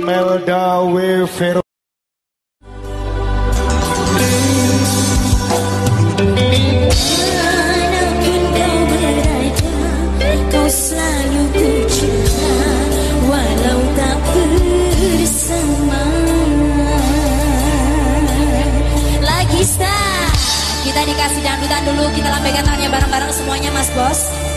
Imelda W. Vero Kita dikasih dangdutan dulu, kita lambaikan tangannya bareng-bareng semuanya mas bos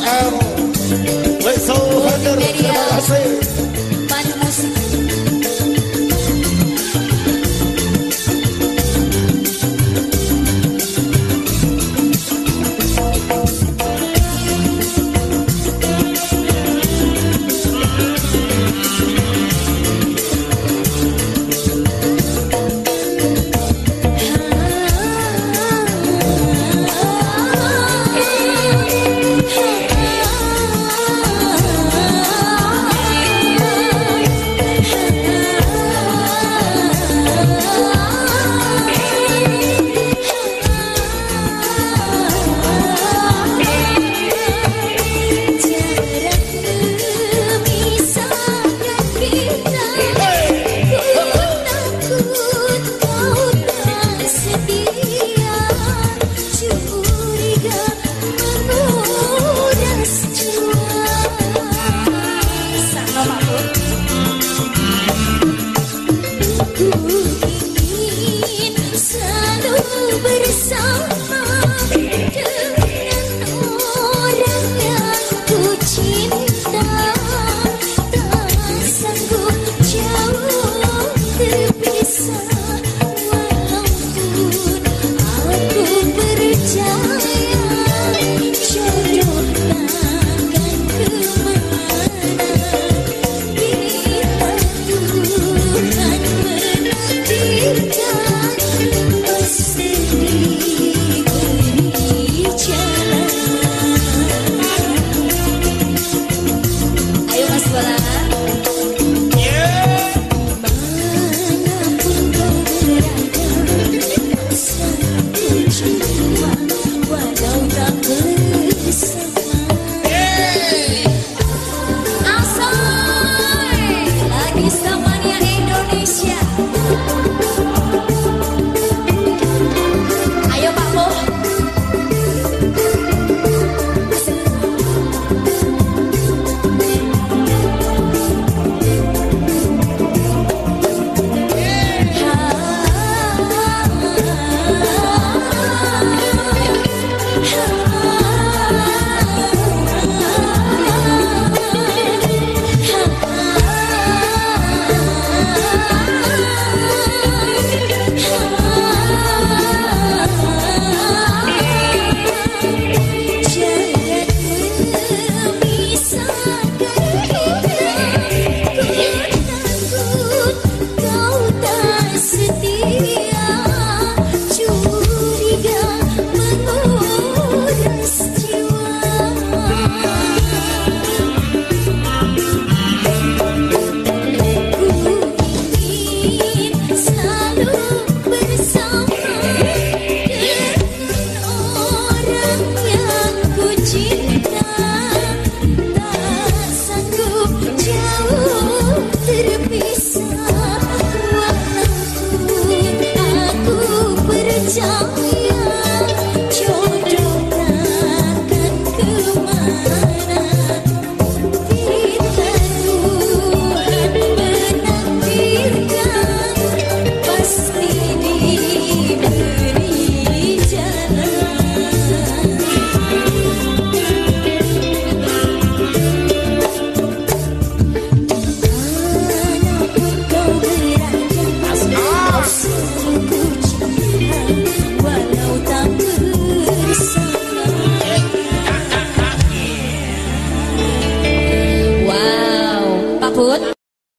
pasado, pues ojalá no te. 相依。